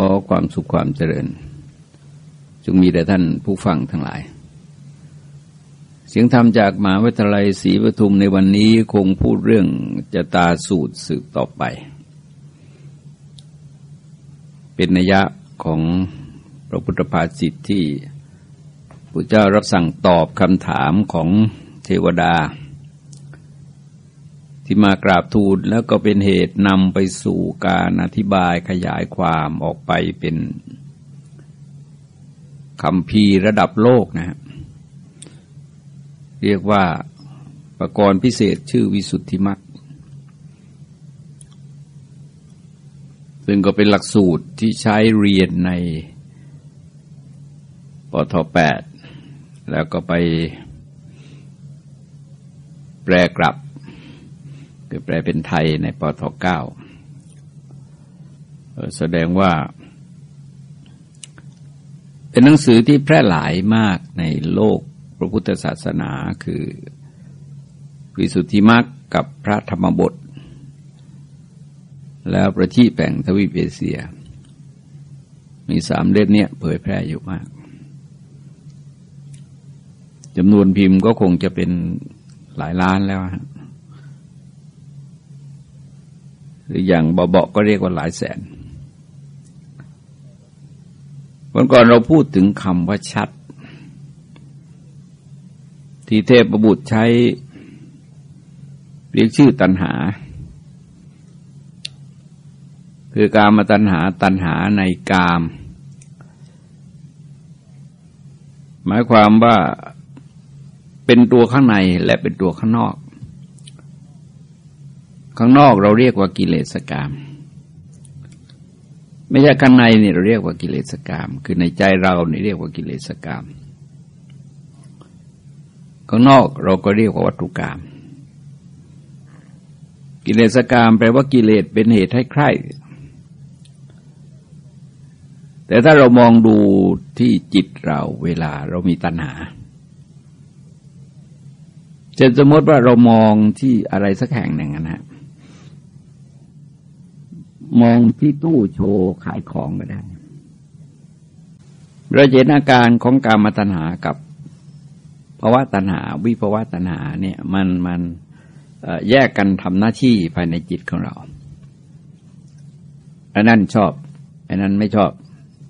ขอความสุขความเจริญ จงมีแด่ท่านผู้ฟังทั้งหลาย เสียงธรรมจากมหาวิทยาลัยศรีปทุมในวันนี้คงพูดเรื่องจะตาสูตรสืบต่อไป เป็นนัยยะของพระพุทธภาษิตที่พระเจ้ารับสั่งตอบคำถามของเทวดา ที่มากราบทูลแล้วก็เป็นเหตุนำไปสู่การอธิบายขยายความออกไปเป็นคำพีระดับโลกนะฮะเรียกว่าประกรณ์พิเศษชื่อวิสุทธิมักซึ่งก็เป็นหลักสูตรที่ใช้เรียนในปทแปดแล้วก็ไปแปลกลับ คือแปลเป็นไทยในปทเก้าแสดงว่า เป็นหนังสือที่แพร่หลายมากในโลกพระพุทธศาสนาคือวิสุทธิมรรคกับพระธรรมบท แล้วประชีแป่งทวีปเอเชีย มีสามเล่มเนี่ยเผยแพร่อยู่มากจำนวนพิมพ์ก็คงจะเป็นหลายล้านแล้ว หรืออย่างเบาๆก็เรียกว่าหลายแสนวันก่อนเราพูดถึงคำว่าชัด ที่เทพประบุใช้เรียกชื่อตัณหา คือการมาตัณหาตัณหาในกาม หมายความว่าเป็นตัวข้างในและเป็นตัวข้างนอก ข้างนอกเราเรียกว่ากิเลสกรรมไม่ใช่ข้างในนี่เราเรียกว่ากิเลสกรรมคือในใจเราเนี่เรียกว่ากิเลสกรรมข้างนอกเราก็เรียกว่าวัตถุกรรมกิเลสกรรมแปลว่ากิเลสเป็นเหตุให้ใคร่แต่ถ้าเรามองดูที่จิตเราเวลาเรามีตัณหาจะสมมติว่าเรามองที่อะไรสักแห่งหนึ่งนะ มองที่ตู้โชว์ขายของก็ได้เราเห็นอาการของการมาตัณหากับภาวะตัณหา วิภาวะตัณหาเนี่ยมันมันแยกกันทำหน้าที่ภายในจิตของเราอันนั้นชอบอันนั้นไม่ชอบ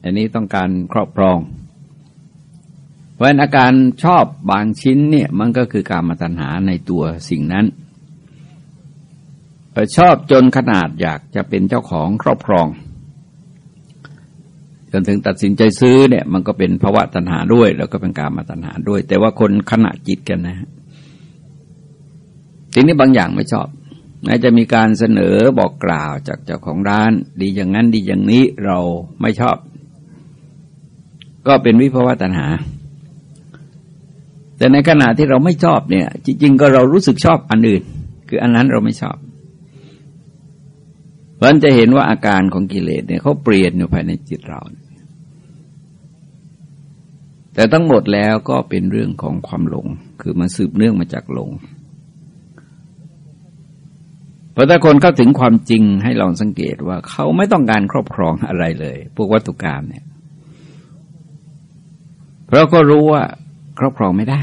อันนี้ต้องการครอบครอง เพราะอาการชอบบางชิ้นเนี่ยมันก็คือการมาตัณหาในตัวสิ่งนั้น ชอบจนขนาดอยากจะเป็นเจ้าของครอบครอง จนถึงตัดสินใจซื้อเนี่ย มันก็เป็นภาวะตัณหาด้วย แล้วก็เป็นการมาตัณหาด้วย แต่ว่าคนขณะจิตกันนะฮะทีนี้บางอย่างไม่ชอบแม้จะมีการเสนอบอกกล่าวจากเจ้าของร้าน ดีอย่างนั้นดีอย่างนี้เราไม่ชอบ ก็เป็นวิภาวะตัณหา แต่ในขณะที่เราไม่ชอบเนี่ย จริงๆก็เรารู้สึกชอบอันอื่น คืออันนั้นเราไม่ชอบ เพราะจะเห็นว่าอาการของกิเลสเนี่ยเขาเปลี่ยนอยู่ภายในจิตเรา แต่ทั้งหมดแล้วก็เป็นเรื่องของความหลง คือมันสืบเนื่องมาจากหลงเพราะถ้าคนเข้าถึงความจริงให้ลองสังเกตว่าเขาไม่ต้องการครอบครองอะไรเลย พวกวัตถุกรรมเนี่ย เพราะก็รู้ว่าครอบครองไม่ได้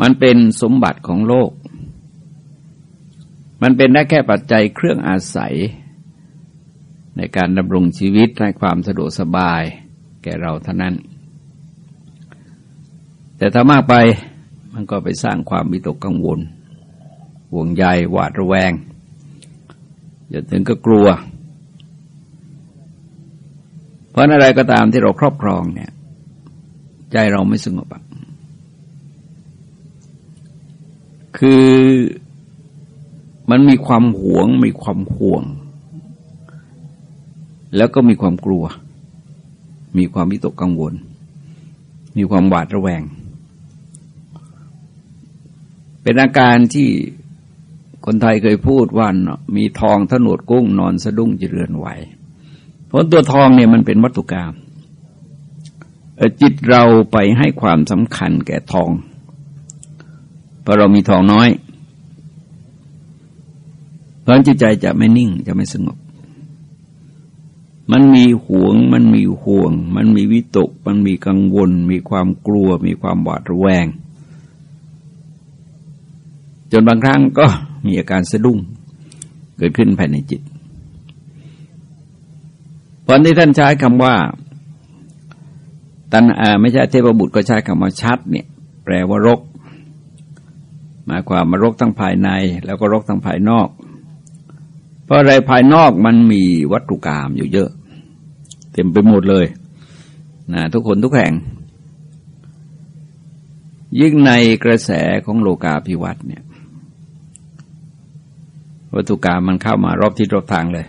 มันเป็นสมบัติของโลก มันเป็นได้แค่ปัจจัยเครื่องอาศัย ในการดำรงชีวิตในความสะดวกสบายแก่เราเท่านั้น แต่ถ้ามากไปมันก็ไปสร้างความวิตกกังวล ห่วงใยหวาดระแวงจนถึงก็กลัว เพราะอะไรก็ตามที่เราครอบครองเนี่ย ใจเราไม่สงบคือ มันมีความหวง มีความห่วง แล้วก็มีความกลัว มีความวิตกกังวล มีความหวาดระแวง เป็นอาการที่คนไทยเคยพูดว่ามีทองถนวดกุ้งนอนสะดุ้งจะเรือนไหวเพราะตัวทองเนี่ยมันเป็นวัตถุกรรมจิตเราไปให้ความสำคัญแก่ทองเพราะเรามีทองน้อย ราะจิตใจจะไม่นิ่งจะไม่สงบ มันมีห่วง มันมีห่วง มันมีวิตก มันมีกังวล มีความกลัว มีความหวาดระแวง จนบางครั้งก็มีอาการสะดุ้งเกิดขึ้นภายในจิตตอนที่ท่านใช้คำว่า ตันอาไม่ใช่เทพบุตรก็ใช้คำว่าชัดเนี่ย แปลว่ารก หมายความมารกทั้งภายใน แล้วก็รกทั้งภายนอก เพราะอะไรภายนอกมันมีวัตถุกรรมอยู่เยอะ เต็มไปหมดเลยนะทุกคนทุกแห่ง ยิ่งในกระแสของโลกาภิวัตเนี่ย วัตถุกรรมมันเข้ามารอบทิศรอบทางเลย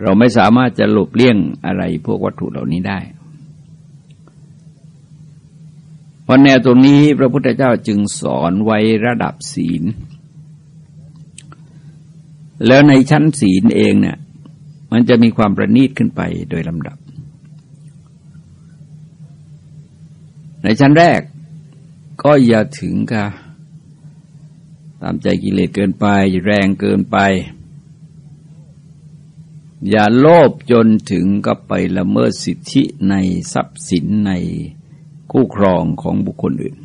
เราไม่สามารถจะหลบเลี่ยงอะไรพวกวัตถุเหล่านี้ได้เพราะแนวตรงนี้พระพุทธเจ้าจึงสอนไว้ระดับศีล แล้วในชั้นศีลเองเนี่ย มันจะมีความประณีตขึ้นไปโดยลำดับ ในชั้นแรกก็อย่าถึงกับตามใจกิเลสเกินไปแรงเกินไป อย่าโลภจนถึงกับไปละเมิดสิทธิในทรัพย์สินในคู่ครองของบุคคลอื่น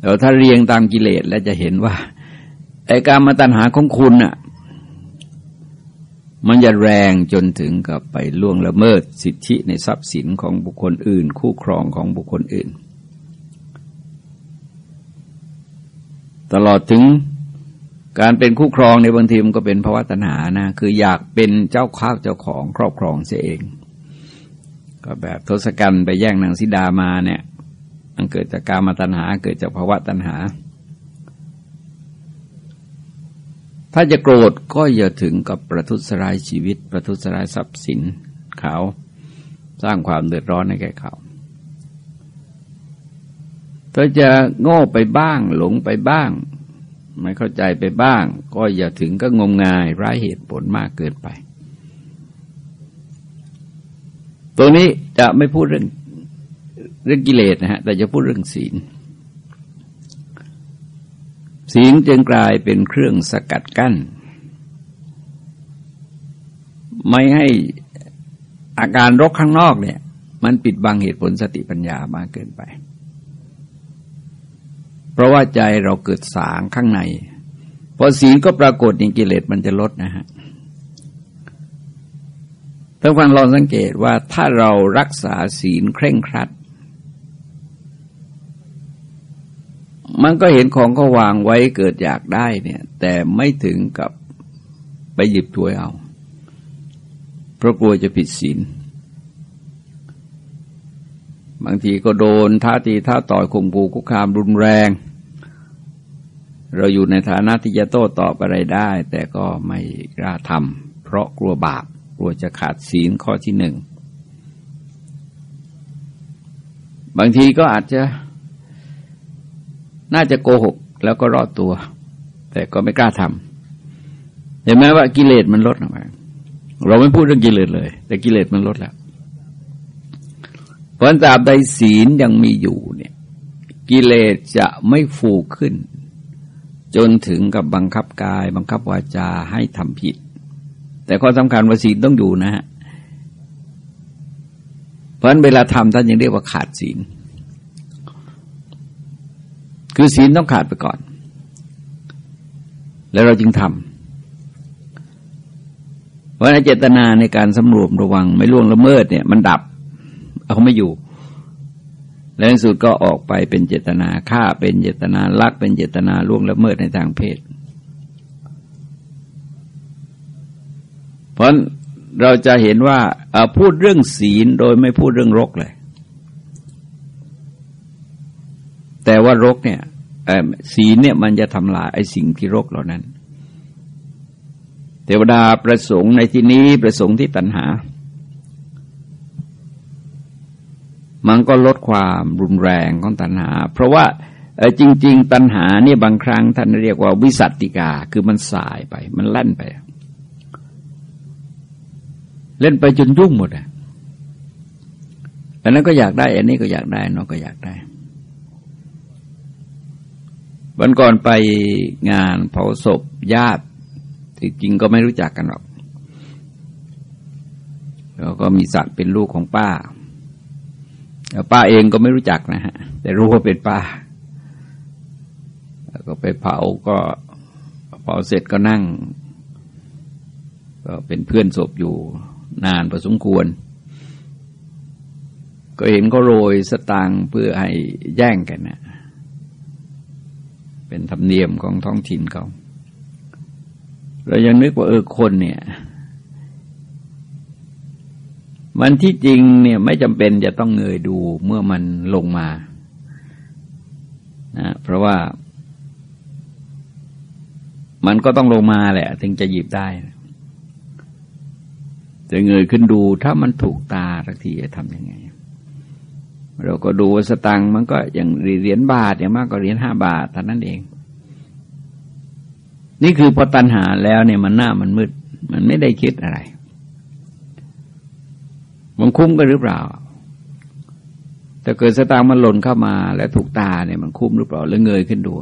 แต่ถ้าเรียงตามกิเลสแล้วจะเห็นว่า ไอ้การมาตัญหาของคุณน่ะ มันจะแรงจนถึงกับไปล่วงละเมิดสิทธิในทรัพย์สินของบุคคลอื่น คู่ครองของบุคคลอื่น ตลอดถึงการเป็นคู่ครองในบางทีมันก็เป็นภาวะตัณหานะ คืออยากเป็นเจ้าข้าวเจ้าของครอบครองเสียเอง ก็แบบทศกัณฐ์ไปแย่งนางสิดามาเนี่ย มันเกิดจากการมาตัญหาเกิดจากภาวะตัญหา ถ้าจะโกรธก็อย่าถึงกับประทุษร้ายชีวิต ประทุษร้ายทรัพย์สินเขาสร้างความเดือดร้อนให้แก่เขาถ้าจะโง่ไปบ้าง หลงไปบ้าง ไม่เข้าใจไปบ้าง ก็อย่าถึงก็งมงายร้ายเหตุผลมากเกินไป ตัวนี้จะไม่พูดเรื่องเรื่องกิเลสนะฮะ แต่จะพูดเรื่องศีล ศีลจึงกลายเป็นเครื่องสกัดกั้น ไม่ให้อาการรกข้างนอกเนี่ย มันปิดบังเหตุผลสติปัญญามากเกินไป เพราะว่าใจเราเกิดสางข้างในพอศีลก็ปรากฏในกิเลสมันจะลดนะฮะท่านฟังลองสังเกตว่าถ้าเรารักษาศีลเคร่งครัด มันก็เห็นของเขาวางไว้เกิดอยากได้เนี่ย แต่ไม่ถึงกับไปหยิบถวยเอา เพราะกลัวจะผิดศีลบางทีก็โดนท้าตีท้าต่อยข่มขู่คุกคามรุนแรง เราอยู่ในฐานะที่จะโต้ตอบอะไรได้ แต่ก็ไม่กล้าทำเพราะกลัวบาปกลัวจะขาดศีลข้อที่หนึ่ง บางทีก็อาจจะ น่าจะโกหกแล้วก็รอดตัว แต่ก็ไม่กล้าทำเห็นไหมว่ากิเลสมันลดลงมาเราไม่พูดเรื่องกิเลสเลย แต่กิเลสมันลดแล้วเพราะตราบใดศีลยังมีอยู่เนี่ย กิเลสจะไม่ฟูขึ้น จนถึงกับบังคับกาย บังคับวาจาให้ทำผิด แต่ข้อสำคัญว่าศีลต้องอยู่นะฮะเพราะนั้นเวลาทำท่านยังเรียกว่าขาดศีล คือศีลต้องขาดไปก่อน แล้วเราจึงทำเพราะเจตนาในการสำรวมระวังไม่ล่วงละเมิดเนี่ย มันดับ เอาไม่อยู่ แล้วในสุดก็ออกไปเป็นเจตนาฆ่าเป็นเจตนาลักเป็นเจตนาล่วงละเมิดในทางเพศ เพราะเราจะเห็นว่าพูดเรื่องศีลโดยไม่พูดเรื่องรกเลย แต่ว่ารกเนี่ยศีลเนี่ยมันจะทำลายไอ้สิ่งที่รกเหล่านั้น เทวดาประสงค์ในที่นี้ประสงค์ที่ตัณหา มันก็ลดความรุนแรงของตัณหา เพราะว่าจริง ๆ ตัณหาเนี่ยบางครั้งท่านเรียกว่าวิสัตติกาคือมันสายไป มันลั่นไป เล่นไปจนยุ่งหมดอะอันนั้นก็อยากได้ อันนี้ก็อยากได้น้องก็อยากได้ วันก่อนไปงานเผาศพญาติที่จริงก็ไม่รู้จักกันหรอก แล้วก็มีศักดิ์เป็นลูกของป้าป้าเองก็ไม่รู้จักนะฮะ แต่รู้ว่าเป็นป้า แล้วก็ไปเผาก็เผาเสร็จก็นั่ง ก็เป็นเพื่อนศพอยู่นานพอสมควร ก็เห็นก็โรยสตางค์เพื่อให้แย่งกันนะ เป็นธรรมเนียมของท้องถิ่นเขาเรายังนึกว่าเออคนเนี่ย มันที่จริงเนี่ยไม่จำเป็นจะต้องเงยดูเมื่อมันลงมานะเพราะว่ามันก็ต้องลงมาแหละ ถึงจะหยิบได้จะเงยขึ้นดูถ้ามันถูกตาสักทีจะทำยังไง เราก็ดูสตังมันก็อย่างเหรียญบาทอย่างมากก็เหรียญห้าบาทเท่านั้นเอง นี่คือพอตัณหาแล้วเนี่ยมันหน้ามันมืด มันไม่ได้คิดอะไร มันคุ้มกันหรือเปล่า แต่เกิดสตางค์มันหล่นเข้ามาแล้วถูกตาเนี่ยมันคุ้มหรือเปล่าหรือเงยขึ้นดู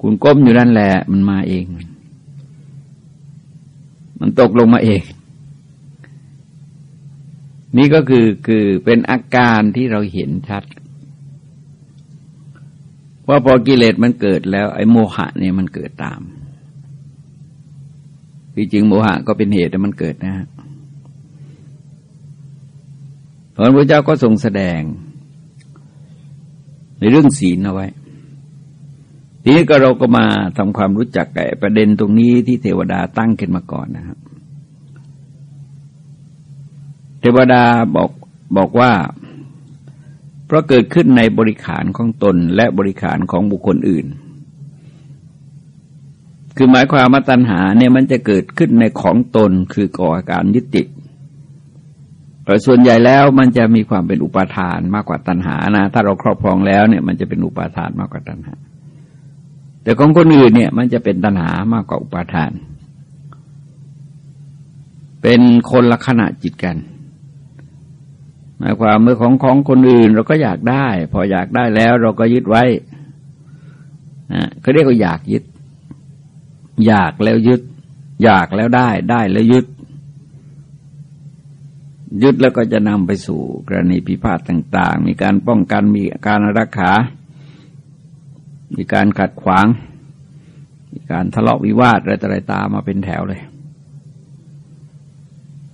คุณก้มอยู่นั่นแหละ มันมาเอง มันตกลงมาเอง นี่ก็คือคือเป็นอาการที่เราเห็นชัด ว่าพอกิเลสมันเกิดแล้ว ไอ้โมหะเนี่ยมันเกิดตามที่จริงโมหะก็เป็นเหตุแต่มันเกิดนะฮะพระพุทธเจ้าก็ทรงแสดง ในเรื่องศีลเอาไว้ ทีนี้ก็เราก็มาทำความรู้จักกับประเด็นตรงนี้ที่เทวดาตั้งขึ้นมาก่อนนะครับ เทวดาบอกบอกว่า เพราะเกิดขึ้นในบริขารของตนและบริขารของบุคคลอื่น คือหมายความว่าตัณหาเนี่ยมันจะเกิดขึ้นในของตนคือก่ออาการยึดติดแต่ส่วนใหญ่แล้วมันจะมีความเป็นอุปาทานมากกว่าตัณหานะ ถ้าเราครอบครองแล้วเนี่ย มันจะเป็นอุปาทานมากกว่าตัณหา แต่ของคนอื่นเนี่ย มันจะเป็นตัณหามากกว่าอุปาทาน เป็นคนละขณะจิตกัน หมายความเมื่อของของคนอื่นเราก็อยากได้ พออยากได้แล้วเราก็ยึดไว้นะเขาเรียกว่าอยากยึด อยากแล้วยึด อยากแล้วได้ ได้แล้วยึด ยึดแล้วก็จะนำไปสู่กรณีพิพาทต่าง ๆ มีการป้องกันมีการรักษามีการขัดขวาง มีการทะเลาะวิวาทอะไรต่ออะไรตามมาเป็นแถวเลย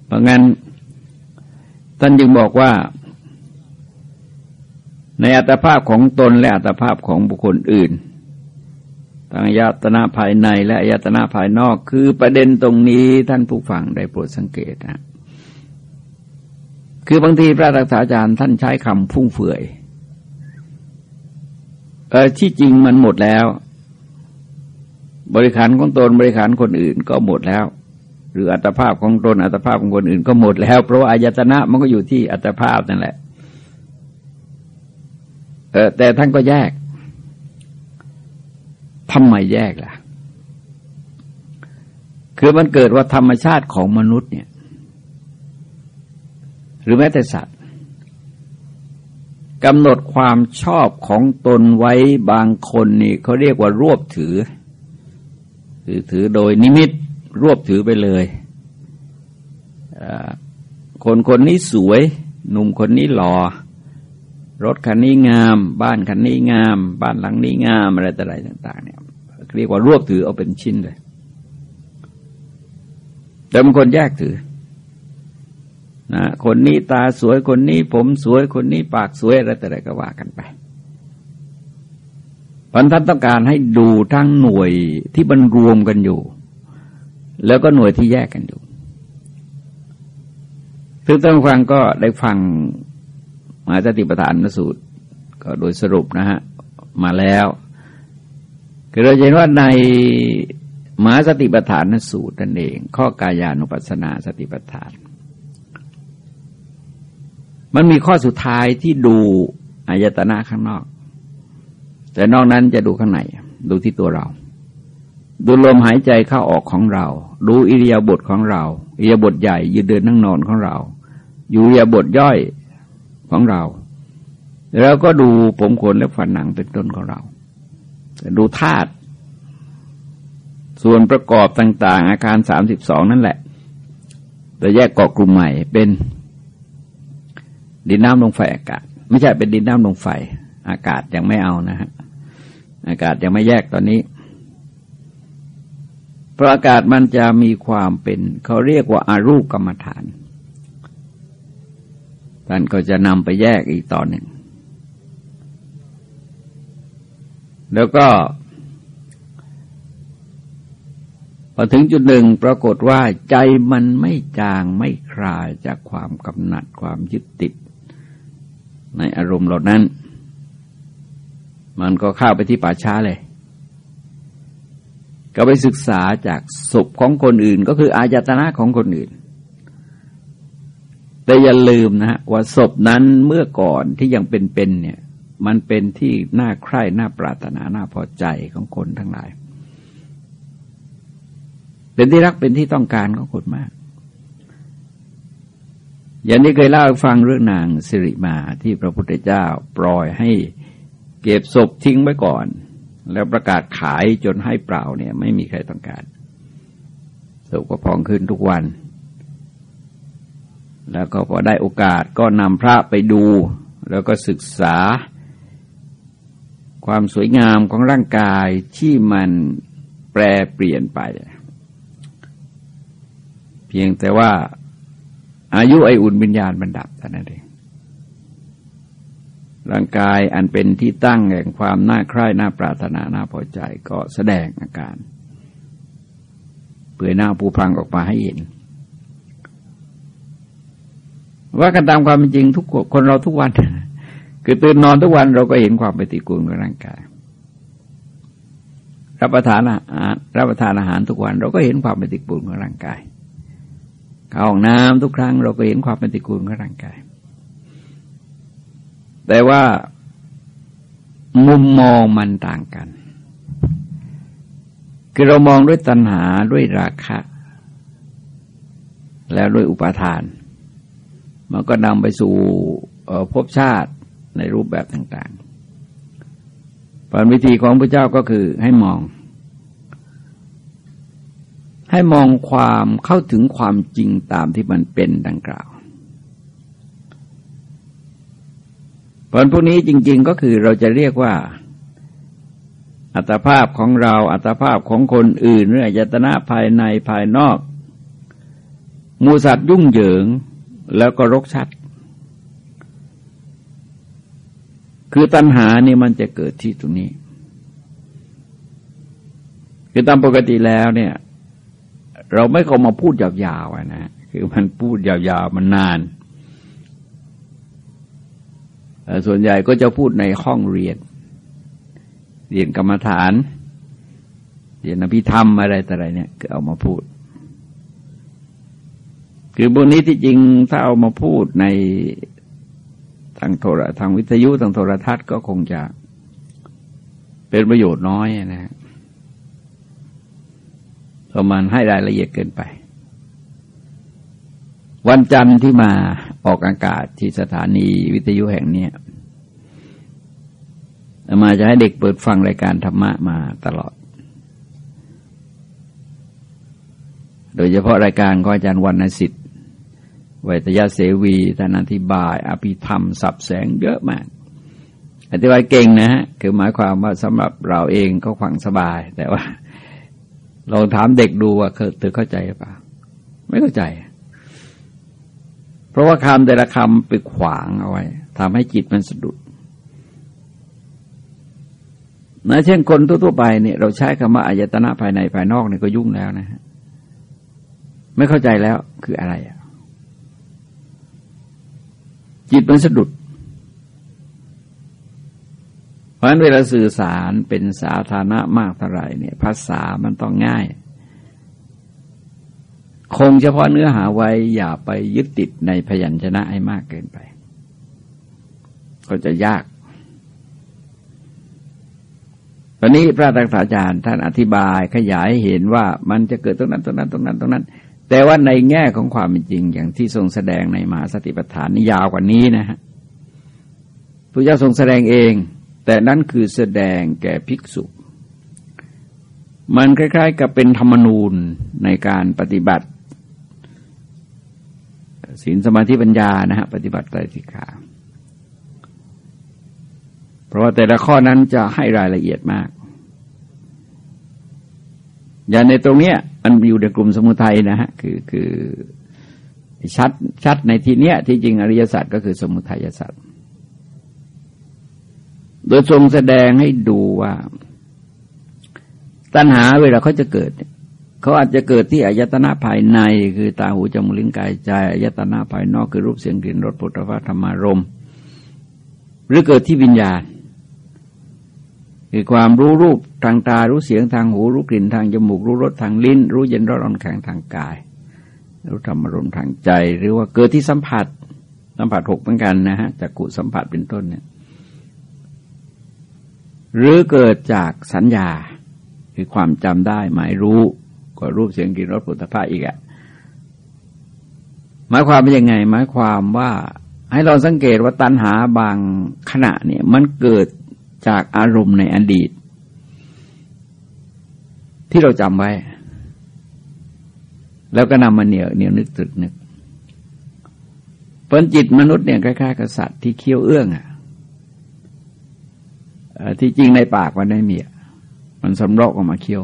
เพราะงั้น ท่านจึงบอกว่า ในอัตภาพของตนและอัตภาพของบุคคลอื่นทางยตนาภายในและยตนาภายนอก คือประเด็นตรงนี้ท่านผู้ฟังได้โปรดสังเกตนะคือบางทีพระรักษาจารย์ท่านใช้คำพุ่งเฟื่อยเออที่จริงมันหมดแล้ว บริขารของตนบริขารคนอื่นก็หมดแล้ว หรืออัตภาพของตนอัตภาพของคนอื่นก็หมดแล้ว เพราะว่าอายตนะมันก็อยู่ที่อัตภาพนั่นแหละเออแต่ท่านก็แยกทำไมแยกล่ะ คือมันเกิดว่าธรรมชาติของมนุษย์เนี่ย หรือแม้แต่สัตว์กำหนดความชอบของตนไว้บางคนนี่เขาเรียกว่ารวบถือ คือถือโดยนิมิต รวบถือไปเลยคนคนนี้สวย หนุ่มคนนี้หลอ่อ รถคันนี้งาม บ้านคันนี้งาม บ้านหลังนี้งามอะไรต่ออะไรต่าง ๆ เนี่ยเรียกว่ารวบถือเอาเป็นชิ้นเลย แต่บางคนแยกถือนะคนนี้ตาสวยคนนี้ ผมสวยคนนี้ปากสวยอะไรแต่อะไรก็ว่ากันไปพันท่านต้องการให้ดูทั้งหน่วยที่มันรวมกันอยู่ แล้วก็หน่วยที่แยกกันอยู่ซึ่งท่านฟังก็ได้ฟังมาสติปัฏฐานสูตร ก็โดยสรุปนะฮะ มาแล้วคือเราเห็นว่าในมหาสติปัฏฐานสูตรนั่นเอง ข้อกายานุปัสสนาสติปัฏฐาน มันมีข้อสุดท้ายที่ดูอายตนะข้างนอก แต่นอกนั้นจะดูข้างในดูที่ตัวเรา ดูลมหายใจเข้าออกของเรา ดูอิริยาบถของเราอิริยาบถใหญ่ยืนเดินนั่งนอนของเรา อยู่อิริยาบถย่อยของเรา แล้วก็ดูผมขนและฝันหนังเป็นต้นของเรา ดูธาตุส่วนประกอบต่าง ๆ อาการสามสิบสองนั่นแหละ แต่แยกเกาะกลุ่มใหม่เป็น ดินน้ำลมไฟอากาศ ไม่ใช่เป็นดินน้ำลมไฟ อากาศยังไม่เอานะฮะอากาศยังไม่แยกตอนนี้ เพราะอากาศมันจะมีความเป็น เขาเรียกว่าอารูปกรรมฐานท่านก็จะนำไปแยกอีกตอนหนึ่ง แล้วก็พอถึงจุดหนึ่งปรากฏว่าใจมันไม่จางไม่คลายจากความกำหนัดความยึดติด ในอารมณ์เหล่านั้น มันก็เข้าไปที่ป่าช้าเลย ก็ไปศึกษาจากศพของคนอื่น ก็คืออาญาตนะของคนอื่น แต่อย่าลืมนะว่าศพนั้นเมื่อก่อนที่ยังเป็นๆเนี่ย มันเป็นที่น่าใคร่น่าปรารถนาน่าพอใจของคนทั้งหลาย เป็นที่รักเป็นที่ต้องการของคนมาก อย่างที่เคยเล่าฟังเรื่องนางสิริมาที่พระพุทธเจ้าปล่อยให้เก็บศพทิ้งไว้ก่อน แล้วประกาศขายจนให้เปล่าเนี่ย ไม่มีใครต้องการศพก็พองขึ้นทุกวัน แล้วก็พอได้โอกาสก็นำพระไปดู แล้วก็ศึกษา ความสวยงามของร่างกายที่มันแปรเปลี่ยนไป เพียงแต่ว่าอายุไออุ่นวิญญาณมันดับเท่านั้นเอง ร่างกายอันเป็นที่ตั้งแห่งความน่าใคร่น่าปรารถนาน่าพอใจก็แสดงอาการ เปื่อยหน้าผู้พังออกมาให้เห็น ว่ากันตามความจริงทุกคนเราทุกวัน คือตื่นนอนทุกวันเราก็เห็นความปฏิกูลของร่างกาย รับประทานอาหารรับประทานอาหารทุกวันเราก็เห็นความปฏิกูลของร่างกายเข้าห้องน้ำทุกครั้งเราก็เห็นความปฏิกูลของร่างกาย แต่ว่ามุมมองมันต่างกัน คือเรามองด้วยตัณหาด้วยราคะ แล้วด้วยอุปาทาน มันก็นำไปสู่ภพชาติในรูปแบบต่างๆผลวิธีของพระเจ้าก็คือให้มอง ให้มองความเข้าถึงความจริงตามที่มันเป็นดังกล่าว ผลพวกนี้จริง ๆก็คือเราจะเรียกว่า อัตภาพของเราอัตภาพของคนอื่นหรืออายตนะภายในภายนอก มูสัตว์ยุ่งเหยิงแล้วก็รกชัด คือตัณหานี่มันจะเกิดที่ตรงนี้ คือตามปกติแล้วเนี่ย เราไม่เข้ามาพูดยาวๆนะ คือมันพูดยาวๆมันนาน ส่วนใหญ่ก็จะพูดในห้องเรียน เรียนกรรมฐาน เรียนอภิธรรมอะไรแต่อะไรเนี่ยก็เอามาพูด คือบนนี้ที่จริงถ้าเอามาพูดในทางโทรทางวิทยุทางโทรทัศน์ก็คงจะเป็นประโยชน์น้อยนะเพราะมันให้รายละเอียดเกินไป วันจันทร์ที่มาออกอากาศที่สถานีวิทยุแห่งนี้มาจะให้เด็กเปิดฟังรายการธรรมะมาตลอด โดยเฉพาะรายการของอาจารย์วรรณสิทธิ์วิทยาเสวีท่านอธิบาย อภิธรรม สับแสงเยอะมาก อธิบายเก่งนะฮะ คือหมายความว่าสำหรับเราเองก็ฟังสบาย แต่ว่าลองถามเด็กดูว่าเธอเข้าใจหรือเปล่า ไม่เข้าใจ เพราะว่าคำแต่ละคำไปขวางเอาไว้ทำให้จิตมันสะดุดนะเช่นคนทั่วๆไปเนี่ยเราใช้คำว่าอายตนะภายในภายนอกเนี่ยก็ยุ่งแล้วนะฮะไม่เข้าใจแล้วคืออะไรอะจิตมันสะดุด เพราะฉะนั้นเวลาสื่อสารเป็นสาธารณะมากเท่าไหร่เนี่ย ภาษามันต้องง่าย คงเฉพาะเนื้อหาไว้อย่าไปยึดติดในพยัญชนะให้มากเกินไป ก็จะยากตอนนี้พระตักษาจารย์ท่านอธิบายขยายเห็นว่ามันจะเกิดตรงนั้นตรงนั้นตรงนั้นตรงนั้น แต่ว่าในแง่ของความเป็นจริงอย่างที่ทรงแสดงในมหาสติปัฏฐานนี่ยาวกว่านี้นะฮะพระเจ้าทรงแสดงเอง แต่นั่นคือแสดงแก่ภิกษุ มันคล้าย ๆ กับเป็นธรรมนูญในการปฏิบัติ ศีลสมาธิปัญญานะฮะปฏิบัติไตรสิกขาเพราะว่าแต่ละข้อนั้นจะให้รายละเอียดมาก อย่างในตรงเนี้ยมันอยู่ในกลุ่มสมุทัยนะฮะคือคือชัดชัดในที่เนี้ยที่จริงอริยสัจก็คือสมุทัยสัจโดยทรงแสดงให้ดูว่า ตัณหาเวลาเขาจะเกิดเขาอาจจะเกิดที่อายตนะภายใน คือตาหูจมูกลิ้นกายใจอายตนะภายนอกคือรูปเสียงกลิ่นรสปุถะธรรมารมหรือเกิดที่วิญญาณคือความรู้รูปทางตารู้เสียงทางหูรู้กลิ่นทางจมูกรู้รสทางลิ้น รู้เย็นร้อนอ่อนแข็งทางกาย รู้ธรรมารมณ์ทางใจ หรือว่าเกิดที่สัมผัส สัมผัสหกเหมือนกันนะฮะจากกุสัมผัสเป็นต้นเนี่ยหรือเกิดจากสัญญา คือความจำได้หมายรู้็รูปเสียงกลิ่นรสปุถะภาอีกอะหมายความเป็นยังไง หมายความว่า ให้เราสังเกตว่าตัณหาบางขณะเนี่ย มันเกิดจากอารมณ์ในอดีต ที่เราจำไว้ แล้วก็นำมาเหนี่ยวเหนี่ยวนึกตรึกนึกผลจิตมนุษย์เนี่ยคล้ายๆกับสัตว์ที่เคี้ยวเอื้องอะที่จริงในปากมันไม่มีมันสำรอกออกมาเคี้ยว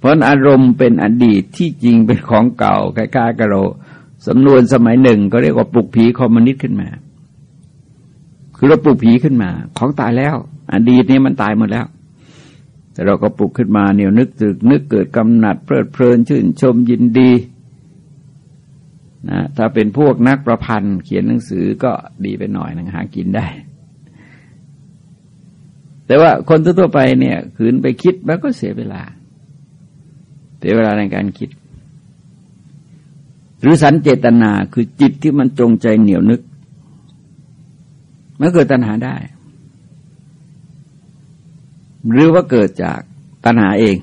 เพราะอารมณ์เป็นอดีตที่จริงเป็นของเก่าคล้ายๆกับเราสำนวนสมัยหนึ่งก็เรียกว่าปลุกผีคอมมินิสต์ขึ้นมา คือเราปลุกผีขึ้นมา ของตายแล้ว อดีตนี้มันตายหมดแล้ว แต่เราก็ปลุกขึ้นมาเนี่ยนึกตึกนึกเกิดกำหนัดเพลิดเพลินชื่นชมยินดีนะถ้าเป็นพวกนักประพันธ์ เขียนหนังสือก็ดีไปหน่อยนะหากินได้ แต่ว่าคนทั่วไปเนี่ย ขืนไปคิดแล้วก็เสียเวลา เสียเวลาในการคิด หรือสันเจตนาคือจิตที่มันจงใจเหนียวนึกมันเกิดตัณหาได้ หรือว่าเกิดจากตัณหาเอง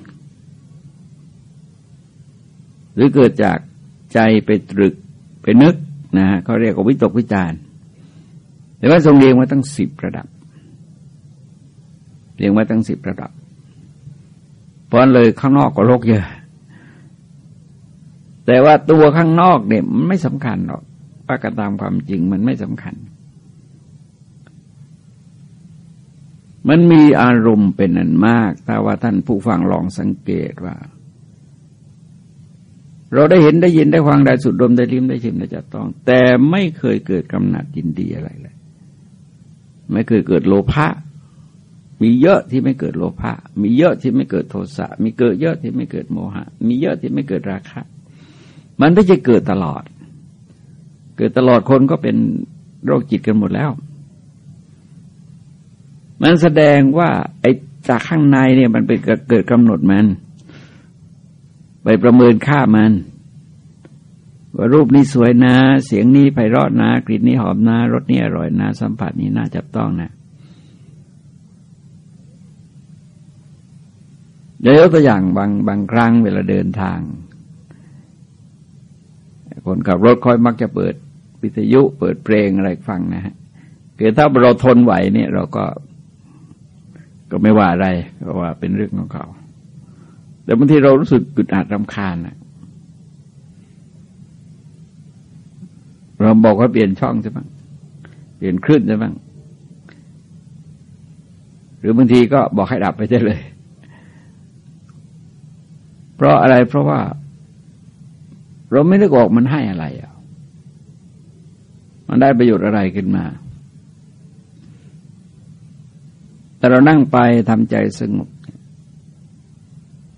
หรือเกิดจากใจไปตรึกไปนึกนะฮะเขาเรียกว่าวิตกวิจารแต่ว่าทรงเรียงมาตั้งสิบระดับ เรียงมาตั้งสิบระดับ เพราะเลยข้างนอกก็โรคเยอะ แต่ว่าตัวข้างนอกเนี่ยมันไม่สำคัญหรอกปากันตามความจริงมันไม่สำคัญ มันมีอารมณ์เป็นอันมาก ถ้าว่าท่านผู้ฟังลองสังเกตว่า เราได้เห็นได้ยินได้ฟังได้สุดดมได้ลิ้มได้ชิมได้จับต้อง แต่ไม่เคยเกิดกำหนัดยินดีอะไรเลย ไม่เคยเกิดโลภะมีเยอะที่ไม่เกิดโลภะมีเยอะที่ไม่เกิดโทสะมีเกิดเยอะที่ไม่เกิดโมหะ มีเยอะที่ไม่เกิดราคะ มันไม่ใช่เกิดตลอด เกิดตลอดคนก็เป็นโรคจิตกันหมดแล้ว มันแสดงว่า ไอ้จากข้างในเนี่ยมันเป็นเกิดกำหนดมัน ไปประเมินค่ามันว่ารูปนี้สวยนะ เสียงนี้ไพเราะนะ กลิ่นนี้หอมนะรสนี้อร่อยนะ สัมผัสนี้น่าจับต้องนะเดี๋ยวตัวอย่างบางบางครั้งเวลาเดินทาง คนขับรถค่อยมักจะเปิดวิทยุเปิดเพลงอะไรฟังนะฮะคือถ้าเราทนไหวเนี่ยเราก็ก็ไม่ว่าอะไรเพราะว่าเป็นเรื่องของเขา แต่บางทีเรารู้สึกกึดอัดรำคาญนะเราบอกว่าเปลี่ยนช่องใช่ไหมเปลี่ยนคลื่นใช่ไหมหรือบางทีก็บอกให้ดับไปได้เลย เพราะอะไรเพราะว่า เราไม่ได้บอกมันให้อะไรอะมันได้ประโยชน์อะไรขึ้นมา แต่เรานั่งไปทำใจสงบ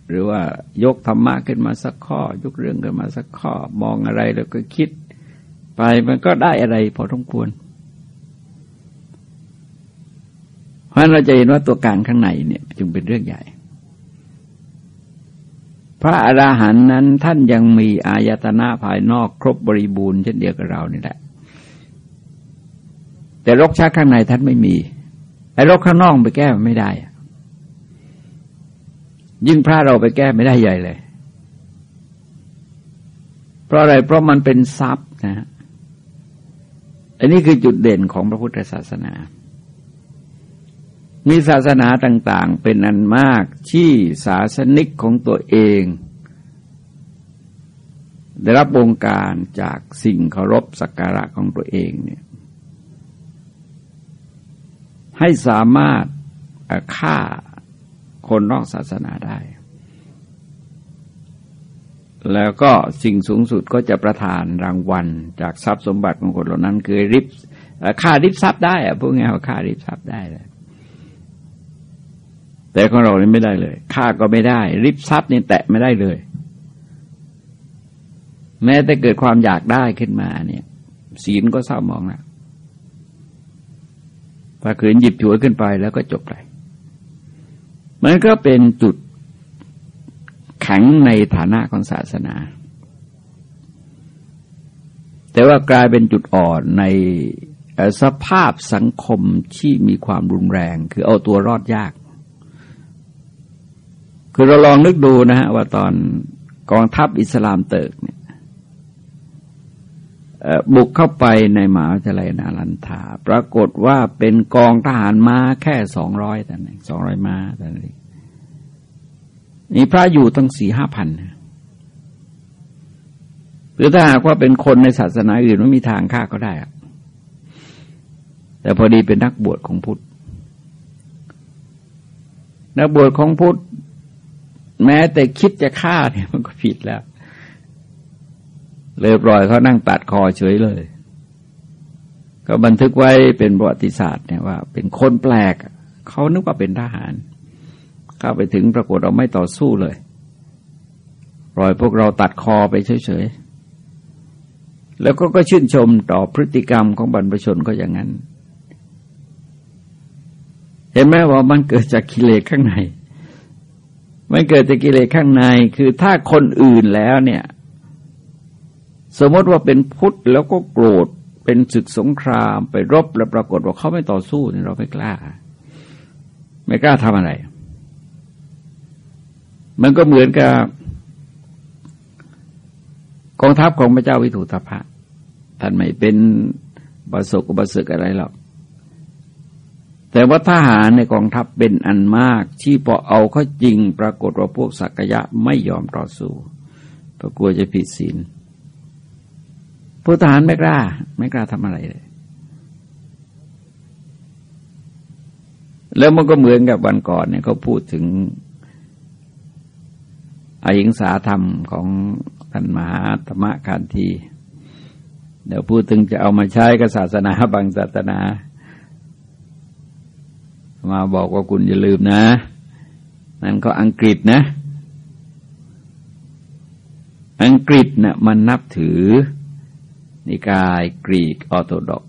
หรือว่ายกธรรมะขึ้นมาสักข้อ ยกเรื่องขึ้นมาสักข้อ มองอะไรแล้วก็คิด ไปมันก็ได้อะไรพอทุกควร เพราะเราจะเห็นว่าตัวการข้างในเนี่ย จึงเป็นเรื่องใหญ่ พระอราหันต์นั้นท่านยังมีอายตนะภายนอกครบบริบูรณ์เช่นเดียวกับเรานี่แหละ แต่รกชาข้างในท่านไม่มีไอ้โรคข้างนอกไปแก้ไม่ได้ ยิ่งพระเราไปแก้ไม่ได้ใหญ่เลย เพราะอะไรเพราะมันเป็นทรัพย์นะอันนี้คือจุดเด่นของพระพุทธศาสนา มีศาสนาต่าง ๆ เป็นอันมากที่ศาสนิกของตัวเอง ได้รับวงการจากสิ่งเคารพสักการะของตัวเองเนี่ยให้สามารถฆ่าคนนอกศาสนาได้ แล้วก็สิ่งสูงสุดก็จะประทานรางวัล จากทรัพย์สมบัติของคนเหล่านั้น คือริบค่าริบทรัพย์ได้อะพวกนี้ว่าค่าริบทรัพย์ได้เลย แต่ของเรานี่ไม่ได้เลยค่าก็ไม่ได้ ริบทรัพย์นี่แตะไม่ได้เลย แม้แต่เกิดความอยากได้ขึ้นมาเนี่ย ศีลก็เศร้ามองแล้วถ้าขืนหยิบฉวยขึ้นไปแล้วก็จบเลยมันก็เป็นจุดแข็งในฐานะของศาสนา แต่ว่ากลายเป็นจุดอ่อนในสภาพสังคมที่มีความรุนแรง คือเอาตัวรอดยาก คือเราลองนึกดูนะฮะว่าตอนกองทัพอิสลามเติกเนี่ยบุกเข้าไปในหมหาวิทยาลัยนาลันทา ปรากฏว่าเป็นกองทหารม้าแค่สองร้อยแต่นั้นสองร้อยม้าแต่นั้นมีพระอยู่ตั้งสี่ห้าพันหรือถ้าหากว่าเป็นคนในศาสนาอื่นไม่มีทางฆ่าก็ได้ แต่พอดีเป็นนักบวชของพุทธ นักบวชของพุทธ แม้แต่คิดจะฆ่าเนี่ยมันก็ผิดแล้ว เลยปล่อยเขานั่งตัดคอเฉยเลย ก็บันทึกไว้เป็นประวัติศาสตร์เนี่ยว่า เป็นคนแปลก เขานึกว่าเป็นทหาร เข้าไปถึงปรากฏเราไม่ต่อสู้เลย ปล่อยพวกเราตัดคอไปเฉยๆ แล้วก็ก็ชื่นชมต่อพฤติกรรมของบรรพชนก็อย่างนั้น เห็นไหมว่ามันเกิดจากกิเลสข้างใน มันเกิดจากกิเลสข้างในคือถ้าคนอื่นแล้วเนี่ย สมมติว่าเป็นพุทธแล้วก็โกรธเป็นศึกสงครามไปรบแล้วปรากฏว่าเขาไม่ต่อสู้เนี่ยเราไม่กล้า ไม่กล้าทำอะไร มันก็เหมือนกับกองทัพของพระเจ้าวิถุตภะท่านไม่เป็นบาสกบาสึกอะไรหรอก แต่ว่าทหารในกองทัพเป็นอันมากที่พอเอาเขาจริงปรากฏว่าพวกสักยะไม่ยอมต่อสู้เพราะกลัวจะผิดศีลผู้ทหารไม่กล้า ไม่กล้าทำอะไรเลย แล้วมันก็เหมือนกับวันก่อนเนี่ยเขาพูดถึงอหิงสาธรรมของท่านมหาตมะคานธี เดี๋ยวพูดถึงจะเอามาใช้กับศาสนาบางศาสนา มาบอกว่าคุณอย่าลืมนะ นั่นก็อังกฤษนะ อังกฤษน่ะมันนับถือ นิกายกรีกออร์โธดอกซ์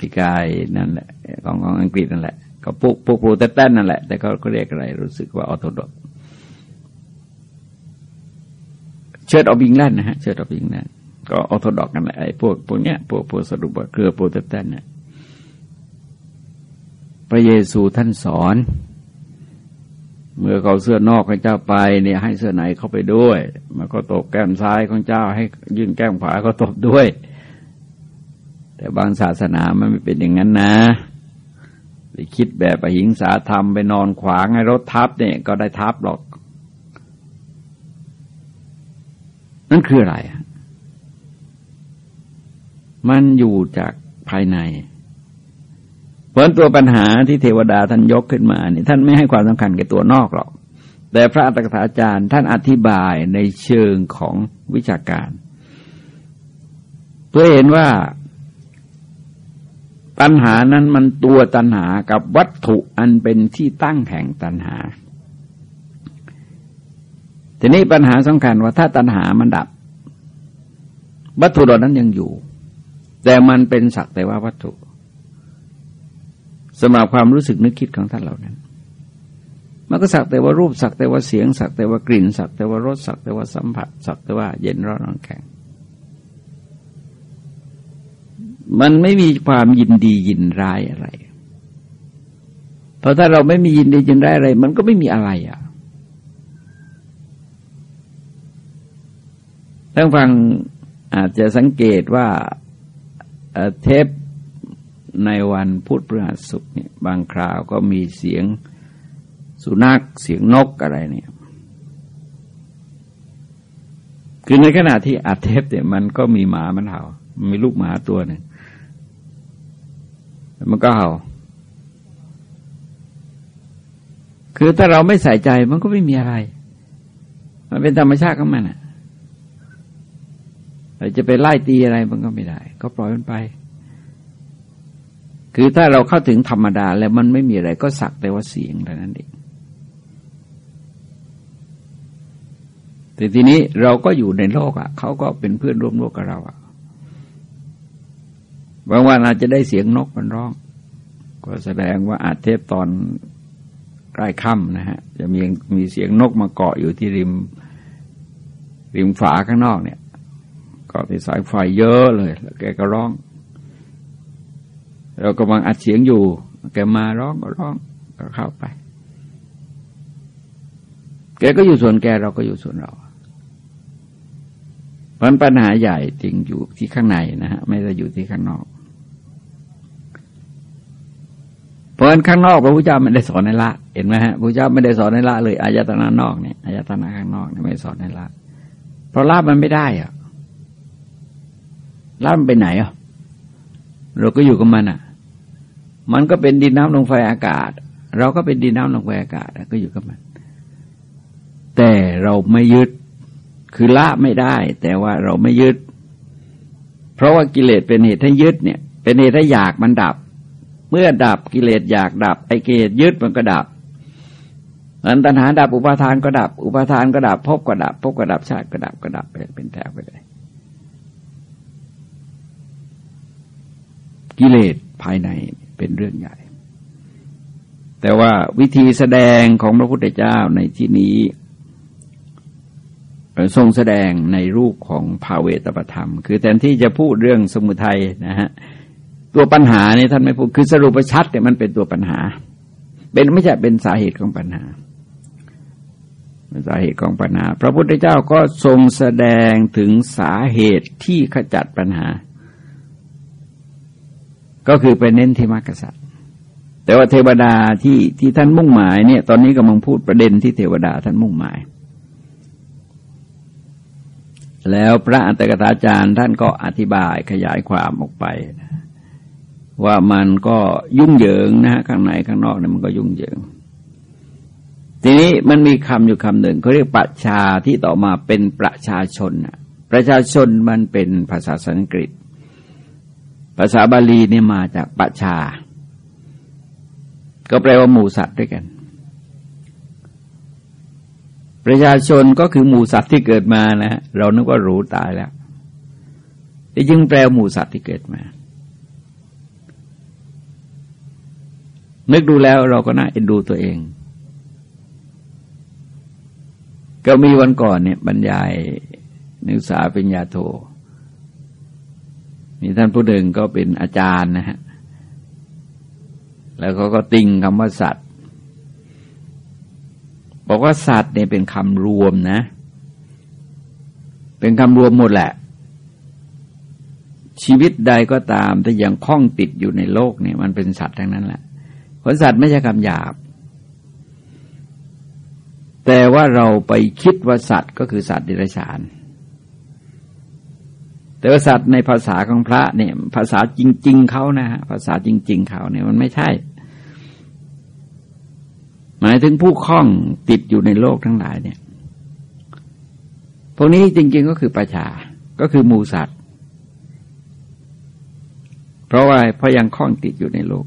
นิกายนั่นแหละของของอังกฤษนั่นแหละก็พวกพวกโปรเตสแตนต์นั่นแหละ แต่เขาก็เรียกอะไร รู้สึกว่าออร์โธดอกซ์Church of England นะฮะ Church of England ก็ออร์โธดอกซ์กันแหละไอ้พวกพวกเนี้ยพวกพวกสรุปว่าเครือโปรเตสแตนต์เนี่ย พระเยซูท่านสอน เมื่อเขาเอาเสื้อนอกของเจ้าไปเนี่ยให้เสื้อไหนเข้าไปด้วย มันก็ตบแก้มซ้ายของเจ้า ให้ยื่นแก้มขวาก็ตบด้วย แต่บางศาสนามันไม่เป็นอย่างนั้นนะไปคิดแบบอหิงสาธรรมไปนอนขวางให้รถทับเนี่ยก็ได้ทับหรอก นั่นคืออะไร มันอยู่จากภายใน เพราะตัวปัญหาที่เทวดาท่านยกขึ้นมาเนี่ยท่านไม่ให้ความสำคัญกับตัวนอกหรอก แต่พระอัตถกถาจารย์ท่านอธิบายในเชิงของวิชาการ เพื่อเห็นว่าตัณหานั้นมันตัวตัณหากับวัตถุอันเป็นที่ตั้งแห่งตัณหา ทีนี้ปัญหาสำคัญว่าถ้าตัณหามันดับ วัตถุเหล่านั้นยังอยู่ แต่มันเป็นสักแต่ว่าวัตถุ สำหรับความรู้สึกนึกคิดของท่านเหล่านั้น มันก็สักแต่ว่ารูปสักแต่ว่าเสียง สักแต่ว่ากลิ่น สักแต่ว่ารสสักแต่ว่าสัมผัส สักแต่ว่าเย็นร้อนนอนแข็ง มันไม่มีความยินดียินร้ายอะไรเพราะถ้าเราไม่มียินดียินร้ายอะไร มันก็ไม่มีอะไรอะท่านฟังอาจจะสังเกตว่าเทป ในวันพุธพฤหัสศุกร์เนี่ยบางคราวก็มีเสียงสุนัขเสียงนกอะไรเนี่ยคือในขณะที่อัดเทปเนี่ยมันก็มีหมามันเห่า มีลูกหมาตัวหนึ่งมันก็เห่า คือถ้าเราไม่ใส่ใจมันก็ไม่มีอะไร มันเป็นธรรมชาติของมันอะเราจะไปไล่ตีอะไรมันก็ไม่ได้ ก็ปล่อยมันไป คือถ้าเราเข้าถึงธรรมดาแล้วมันไม่มีอะไรก็สักแต่ว่าเสียงเท่านั้นเองแต่ทีนี้เราก็อยู่ในโลกอะเขาก็เป็นเพื่อนร่วมโลกกับเราอะบางวันอาจจะได้เสียงนกมันร้อง ก็แสดงว่าอาจเทพตอนใกล้ค่ำนะฮะ จะมีมีเสียงนกมาเกาะอยู่ที่ริม ริมฝาข้างนอกเนี่ยเกาะที่สายไฟเยอะเลย แล้วแกก็ร้อง เรากำลังอัดเสียงอยู่ แกมาร้องก็ร้องก็เข้าไป แกก็อยู่ส่วนแกเราก็อยู่ส่วนเราเพราะปัญหาใหญ่จริงอยู่ที่ข้างในนะฮะไม่ได้อยู่ที่ข้างนอก เพราะข้างนอกพระพุทธเจ้าไม่ได้สอนในละ เห็นไหมฮะพระพุทธเจ้าไม่ได้สอนในละเลยอายตนานอกเนี่ยอายตนะข้างนอกเนี่ยไม่สอนในละเพราะละมันไม่ได้อะละมันไปไหนอะเราก็อยู่กับมันอะ มันก็เป็นดินน้ำลมไฟอากาศ เราก็เป็นดินน้ำลมไฟอากาศก็อยู่กับมัน แต่เราไม่ยึดคือละไม่ได้ แต่ว่าเราไม่ยึด เพราะว่ากิเลสเป็นเหตุให้ยึดเนี่ย เป็นเหตุให้อยากมันดับ เมื่อดับกิเลสอยากดับไอ้กิเลสยึดมันก็ดับอันตัณหาดับอุปาทานก็ดับ อุปาทานก็ดับพบก็ดับพบก็ดับชาติก็ดับก็ดับไปเป็นแถวไปเลยกิเลสภายใน เป็นเรื่องใหญ่ แต่ว่าวิธีแสดงของพระพุทธเจ้าในที่นี้ทรงแสดงในรูปของภาเวตประธรรม คือแทนที่จะพูดเรื่องสมุทัยนะฮะตัวปัญหานี่ท่านไม่พูดคือสรุปชัดแต่มันเป็นตัวปัญหา เป็นไม่ใช่เป็นสาเหตุของปัญหาเป็นสาเหตุของปัญหา พระพุทธเจ้าก็ทรงแสดงถึงสาเหตุที่ขจัดปัญหา ก็คือไปเน้นที่มรรคสัตว์แต่ว่าเทวดาที่ที่ท่านมุ่งหมายเนี่ย ตอนนี้กำลังพูดประเด็นที่เทวดาท่านมุ่งหมาย แล้วพระอัตถกถาจารย์ท่านก็อธิบายขยายความออกไป ว่ามันก็ยุ่งเหยิงนะฮะข้างในข้างนอกเนี่ยมันก็ยุ่งเหยิง ทีนี้มันมีคำอยู่คำหนึ่งเขาเรียกประชาที่ต่อมาเป็นประชาชนประชาชนมันเป็นภาษาสันสกฤต ภาษาบาลีเนี่ยมาจากประชา ก็แปลว่าหมู่สัตว์ด้วยกัน ประชาชนก็คือหมู่สัตว์ที่เกิดมานะเรานึกว่ารู้ตายแล้วแต่ยึงแปลหมู่สัตว์ที่เกิดมา นึกดูแล้วเราก็น่าเอ็นดูตัวเอง ก็มีวันก่อนเนี่ยบรรยายนักศึกษาเป็นยาโท มีท่านผู้หนึ่งก็เป็นอาจารย์นะฮะ แล้วเขาก็ติงคำว่าสัตว์ บอกว่าสัตว์เนี่ยเป็นคำรวมนะ เป็นคำรวมหมดแหละ ชีวิตใดก็ตามถ้ายังคล้องติดอยู่ในโลกเนี่ยมันเป็นสัตว์ทั้งนั้นแหละเพราะสัตว์ไม่ใช่คำหยาบ แต่ว่าเราไปคิดว่าสัตว์ก็คือสัตว์ดิรัจฉาน แต่ว่าสัตว์ในภาษาของพระเนี่ย ภาษาจริง ๆเขานะฮะภาษาจริง ๆเขาเนี่ยมันไม่ใช่ หมายถึงผู้คล้องติดอยู่ในโลกทั้งหลายเนี่ย พวกนี้จริง ๆ ก็คือประชา ก็คือมูสัตว์เพราะว่าเพราะยังคล้องติดอยู่ในโลก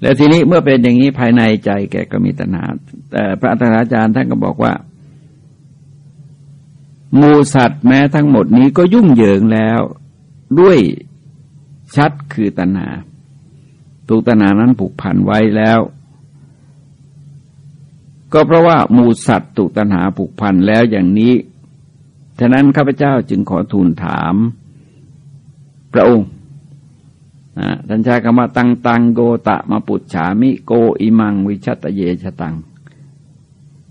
แล้วทีนี้เมื่อเป็นอย่างนี้ภายในใจแกก็มีตัณหาแต่พระอาจารย์ท่านก็บอกว่า มูสัตว์แม้ทั้งหมดนี้ก็ยุ่งเหยิงแล้ว ด้วยชัดคือตัณหาถูกตัณหานั้นผูกพันไว้แล้ว ก็เพราะว่ามูสัตว์ถูกตัณหาผูกพันแล้วอย่างนี้ ฉะนั้นข้าพเจ้าจึงขอทูลถาม พระองค์ท่านใช้คำว่าตังตังโกตะมาปุจฉามิโกอิมังวิชัตเยชตัง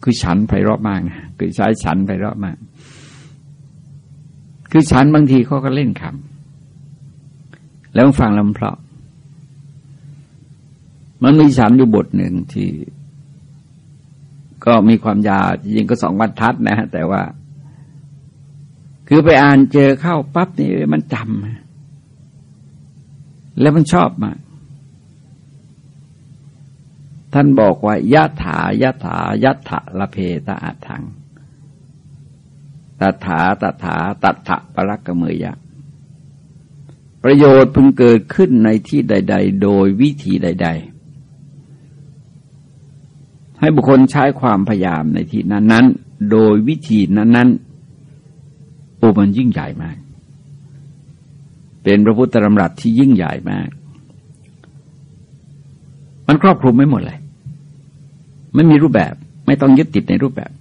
คือฉันไพเราะมากนะคือใช้ฉันไพเราะมาก คือฉันบางทีเขาก็เล่นคำแล้วฟังลำเพาะ มันมีฉันอยู่บทหนึ่งที่ ก็มีความยาวจริงๆก็สองบรรทัดนะ แต่ว่า คือไปอ่านเจอเข้าปั๊บนี่มันจำแล้วมันชอบมากท่านบอกว่ายะถายะถายะถะละเพตะอัถัง ตถาตถาตถะปรักกเมยะ ประโยชน์พึงเกิดขึ้นในที่ใด ๆ โดยวิธีใด ๆ ให้บุคคลใช้ความพยายามในที่นั้น ๆ โดยวิธีนั้น ๆ โอ้มันยิ่งใหญ่มาก เป็นพระพุทธธรรมรัตที่ยิ่งใหญ่มาก มันครอบคลุมไม่หมดเลย ไม่มีรูปแบบ ไม่ต้องยึดติดในรูปแบบ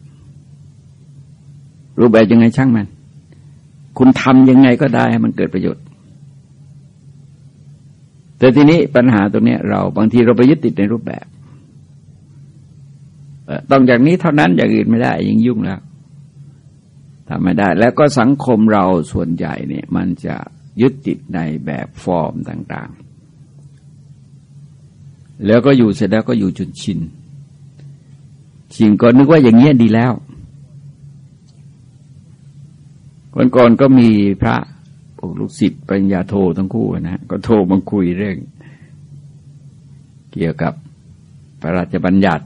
รูปแบบยังไงช่างมัน คุณทำยังไงก็ได้ให้มันเกิดประโยชน์ แต่ทีนี้ปัญหาตรงนี้เราบางทีเราไปยึดติดในรูปแบบต้องอย่างนี้เท่านั้นอย่างอื่นไม่ได้ยิ่งยุ่งแล้วทำไม่ได้ แล้วก็สังคมเราส่วนใหญ่เนี่ยมันจะยึดติดในแบบฟอร์มต่าง ๆ แล้วก็อยู่เสร็จแล้วก็อยู่จนชินชินก็นึกว่าอย่างเงี้ยดีแล้ว วันก่อนก็มีพระพวกลูกศิษย์ปัญญาโททั้งคู่นะก็โทรมาคุยเรื่อง เกี่ยวกับพระราชบัญญัติ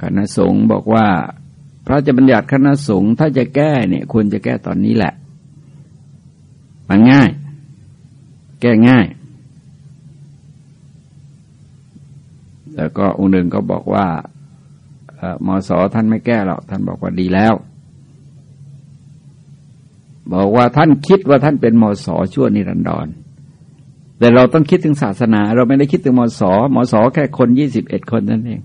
คณะสงฆ์บอกว่า พระราชบัญญัติคณะสงฆ์ถ้าจะแก้เนี่ยควรจะแก้ตอนนี้แหละ มันง่าย แก้ง่ายแล้วก็องค์หนึ่งก็บอกว่ามอสอท่านไม่แก้หรอกท่านบอกว่าดีแล้ว บอกว่าท่านคิดว่าท่านเป็นมอสอชั่วนิรันดร แต่เราต้องคิดถึงศาสนา เราไม่ได้คิดถึงมอสอมอสอแค่คนยี่สิบเอ็ดคนนั่นเอง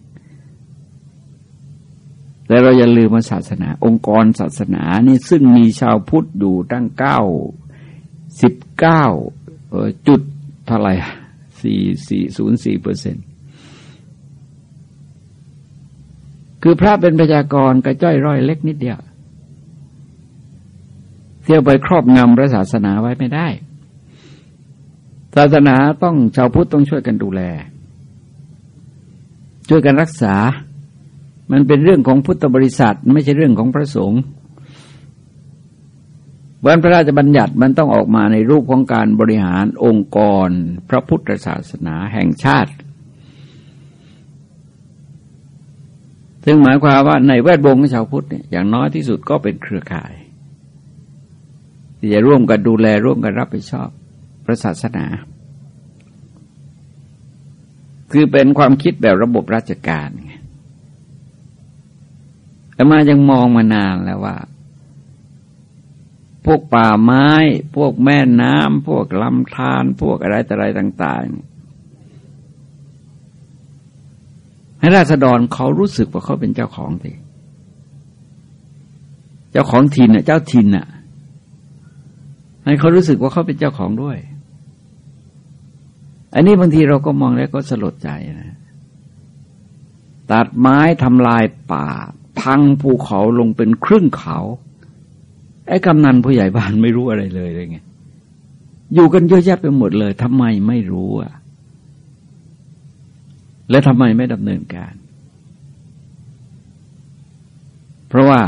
แต่เราอย่าลืมว่าศาสนา องค์กรศาสนานี่ซึ่งมีชาวพุทธอยู่ตั้งเก้าสิบเก้าจุดเท่าไหร่สี่สี่ศูนย์สี่เปอร์เซ็นต์คือพระเป็นประชากรกระจ้อยร้อยเล็กนิดเดียว เที่ยวไปครอบงำพระศาสนาไว้ไม่ได้ ศาสนาต้องชาวพุทธต้องช่วยกันดูแล ช่วยกันรักษา มันเป็นเรื่องของพุทธบริษัท ไม่ใช่เรื่องของพระสงฆ์วันพระราชบัญญัติมันต้องออกมาในรูปของการบริหารองค์กร พระพุทธศาสนาแห่งชาติ ซึ่งหมายความว่าในแวดวงของชาวพุทธเนี่ยอย่างน้อยที่สุดก็เป็นเครือข่าย ที่จะร่วมกันดูแลร่วมกันรับผิดชอบพระศาสนา คือเป็นความคิดแบบระบบราชการไงแต่มายังมองมานานแล้วว่า พวกป่าไม้ พวกแม่น้ำพวกลำธารพวกอะไรต่ออะไรต่าง ๆ ให้ราษฎรเขารู้สึกว่าเขาเป็นเจ้าของทีเจ้าของถิ่นน่ะ เจ้าถิ่นน่ะ ให้เขารู้สึกว่าเขาเป็นเจ้าของด้วย อันนี้บางทีเราก็มองแล้วก็สลดใจนะ ตัดไม้ทำลายป่า พังภูเขาลงเป็นครึ่งเขา ไอ้กำนันผู้ใหญ่บ้านไม่รู้อะไรเลยเลยไง อยู่กันเยอะแยะไปหมดเลยทำไมไม่รู้อะ แล้วทำไมไม่ดำเนินการ เพราะว่า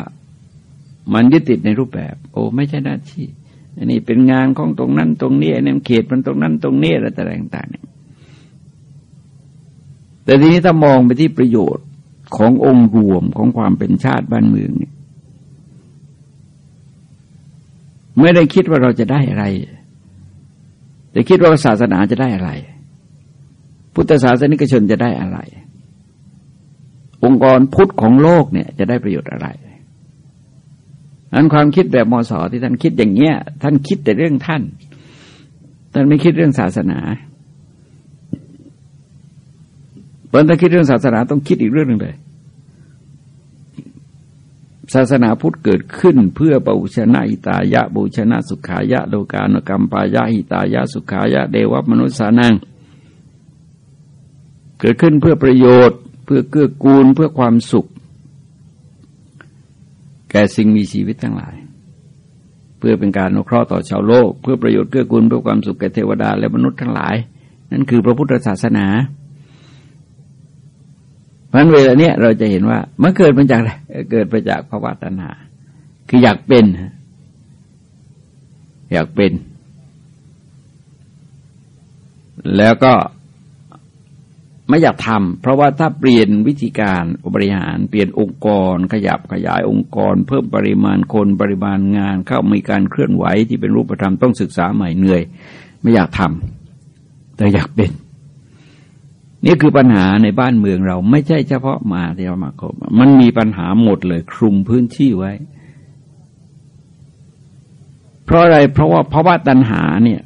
มันยึดติดในรูปแบบ โอ้ ไม่ใช่หน้าที่ อันนี้เป็นงานของตรงนั้นตรงนี้อันนี้เขตมันตรงนั้นตรงนี้อะไรต่างๆเนี่ยแต่ทีนี้ถ้ามองไปที่ประโยชน์ขององค์รวมของความเป็นชาติบ้านเมืองเนี่ยไม่ได้คิดว่าเราจะได้อะไร แต่คิดว่าศาสนาจะได้อะไร พุทธศาสนิกชนจะได้อะไร องค์กรพุทธของโลกเนี่ยจะได้ประโยชน์อะไร นั้นความคิดแบบมอสอที่ท่านคิดอย่างเงี้ย ท่านคิดแต่เรื่องท่าน ท่านไม่คิดเรื่องศาสนาเพราะถ้าคิดเรื่องศาสนาต้องคิดอีกเรื่องหนึ่งเลย ศาสนาพุทธเกิดขึ้นเพื่อปูชนะอิตายะ บูชนะสุขายะโลกานกรรมปายะหิตายะ สุขายะ เดวมนุษย์สานังเกิดขึ้นเพื่อประโยชน์ เพื่อเกื้อกูลเพื่อความสุข แก่สิ่งมีชีวิตทั้งหลาย เพื่อเป็นการอนุเคราะห์ต่อชาวโลก เพื่อประโยชน์เกื้อกูลเพื่อความสุขแก่เทวดาและมนุษย์ทั้งหลาย นั่นคือพระพุทธศาสนาเพเพราะเวลาเนี้ยเราจะเห็นว่ามันเกิดมาจากอะไรเกิดมาจากภาวะตัณหา คืออยากเป็น อยากเป็น แล้วก็ ไม่อยากทำเพราะว่าถ้าเปลี่ยนวิธีการบริหาร เปลี่ยนองค์กร ขยับขยายองค์กร เพิ่มปริมาณคนปริมาณงาน เข้ามีการเคลื่อนไหวที่เป็นรูปธรรมต้องศึกษาใหม่เหนื่อย ไม่อยากทำแต่อยากเป็น นี่คือปัญหาในบ้านเมืองเราไม่ใช่เฉพาะมาเดียวมาครบมันมีปัญหาหมดเลยคลุมพื้นที่ไว้ เพราะอะไรเพราะว่าเพราะว่าตัณหาเนี่ย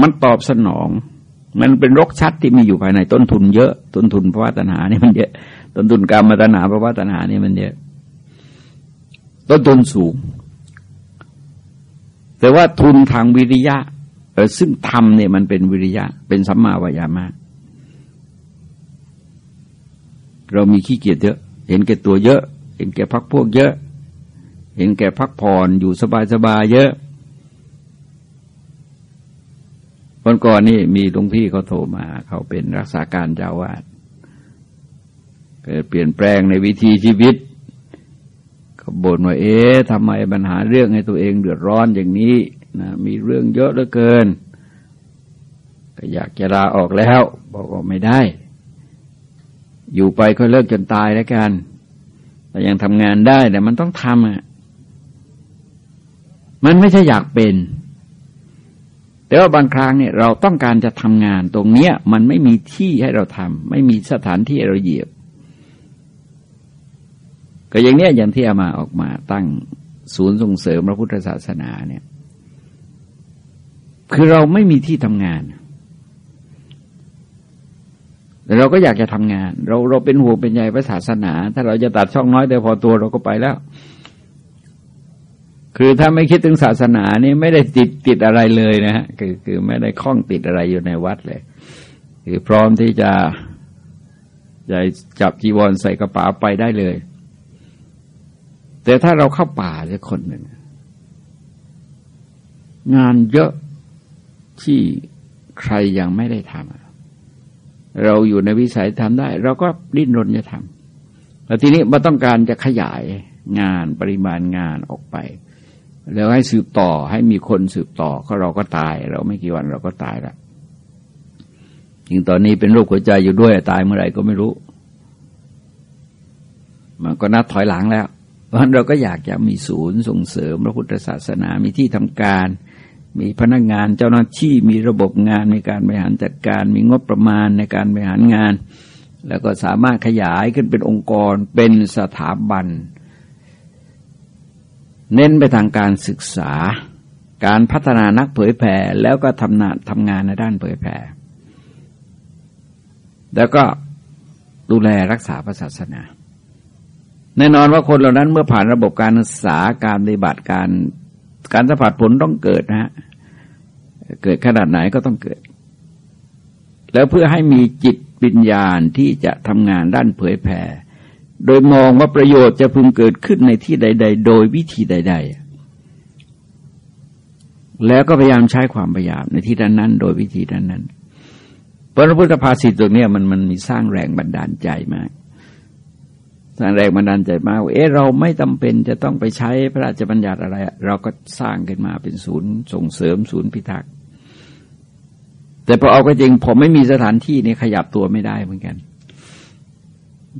มันตอบสนอง มันเป็นรกชัดที่มีอยู่ภายในต้นทุนเยอะ ต้นทุนภาวะตัณหานี่มันเยอะ ต้นทุนกรรมตัณหาภาวะตัณหานี่มันเยอะ ต้นทุนสูง แต่ว่าทุนทางวิริยะเออซึ่งธรรมเนี่ยมันเป็นวิริยะ เป็นสัมมาวายามะเรามีขี้เกียจเยอะ เห็นแก่ตัวเยอะ เห็นแก่พักพวกเยอะ เห็นแก่พักผ่อนอยู่สบายๆเยอะ คนก่อนนี่มีหลวงพี่เขาโทรมา เขาเป็นรักษาการเจ้าวาดเกิดเปลี่ยนแปลงในวิธีชีวิตเขาบ่นว่าเอ๊ะทำไมปัญหาเรื่องให้ตัวเองเดือดร้อนอย่างนี้นะมีเรื่องเยอะเหลือเกิน ก็อยากจะลาออกแล้ว บอกว่าไม่ได้ อยู่ไปก็เลิกจนตายแล้วกันแต่ยังทำงานได้แต่มันต้องทำอะมันไม่ใช่อยากเป็น แต่ว่าบางครั้งเนี่ยเราต้องการจะทำงานตรงเนี้ย มันไม่มีที่ให้เราทำไม่มีสถานที่ให้เราเหยียบ ก็อย่างเนี้ยอย่างที่อามาออกมาตั้งศูนย์ส่งเสริมพระพุทธศาสนาเนี่ย คือเราไม่มีที่ทำงานแต่เราก็อยากจะทำงาน เราเราเป็นห่วงเป็นใยพระศาสนา ถ้าเราจะตัดช่องน้อยแต่พอตัวเราก็ไปแล้ว คือถ้าไม่คิดถึงศาสนานี่ไม่ได้ติดติดอะไรเลยนะฮะคือคือไม่ได้คล้องติดอะไรอยู่ในวัดเลย คือพร้อมที่จะจะจับจีวรใส่กระเป๋าไปได้เลย แต่ถ้าเราเข้าป่าสักคนหนึ่งงานเยอะที่ใครยังไม่ได้ทำเราอยู่ในวิสัยทำได้ เราก็ดิ้นรนจะทำแล้วทีนี้มาต้องการจะขยายงานปริมาณงานออกไป แล้วให้สืบต่อให้มีคนสืบต่อก็เราก็ตาย เราไม่กี่วันเราก็ตายละจริงตอนนี้เป็นโรคหัวใจอยู่ด้วยตายเมื่อไหร่ก็ไม่รู้ มันก็นับถอยหลังแล้ว เพราะฉะนั้นเราก็อยากจะมีศูนย์ส่งเสริมพระพุทธศาสนา มีที่ทำการ มีพนักงานเจ้าหน้าที่มีระบบงานในการบริหารจัดการ มีงบประมาณในการบริหารงาน แล้วก็สามารถขยายขึ้นเป็นองค์กรเป็นสถาบัน เน้นไปทางการศึกษา การพัฒนานักเผยแผ่แล้วก็ทำงานทำงานในด้านเผยแผ่แล้วก็ดูแลรักษาศาสนา แน่นอนว่าคนเหล่านั้นเมื่อผ่านระบบการศึกษาการปฏิบัติการการสัมผัสผลต้องเกิดนะฮะเกิดขนาดไหนก็ต้องเกิด แล้วเพื่อให้มีจิตปัญญาที่จะทำงานด้านเผยแผ่ โดยมองว่าประโยชน์จะพึงเกิดขึ้นในที่ใด ๆ โดยวิธีใด ๆ แล้วก็พยายามใช้ความพยายามในที่นั้นๆโดยวิธีนั้นๆพระพุทธภาษิตตรงนี้มันมันมีสร้างแรงบันดาลใจมากสร้างแรงบันดาลใจมากเอ๊ะเราไม่จาเป็นจะต้องไปใช้พระราชบัญญัติอะไร เราก็สร้างขึ้นมาเป็นศูนย์ส่งเสริมศูนย์พิทักษ์แต่พอเอาก็จริงผมไม่มีสถานที่นี่ขยับตัวไม่ได้เหมือนกัน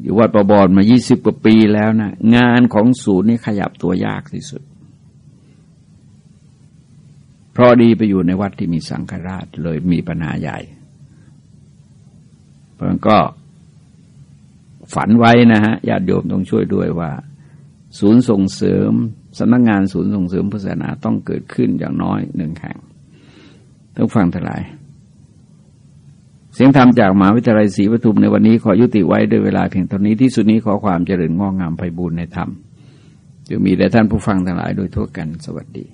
อยู่วัดประบอนมายี่สิบกว่าปีแล้วนะงานของศูนย์นี่ขยับตัวยากที่สุด เพราะดีไปอยู่ในวัดที่มีสังฆราชเลยมีปัญหาใหญ่ เพราะก็ฝันไว้นะฮะญาติโยมต้องช่วยด้วยว่า ศูนย์ส่งเสริมสำนักงงานศูนย์ส่งเสริมพุทธศาสนาต้องเกิดขึ้นอย่างน้อยหนึ่งแห่งต้องฟังทลาย เสียงธรรมจากมหาวิทยาลัยศรีปทุมในวันนี้ขอยุติไว้ด้วยเวลาเพียงเท่านี้ที่สุดนี้ขอความเจริญงอกงามไพบูรณ์ในธรรมจะมีแด่ท่านผู้ฟังทั้งหลายโดยทั่วกันสวัสดี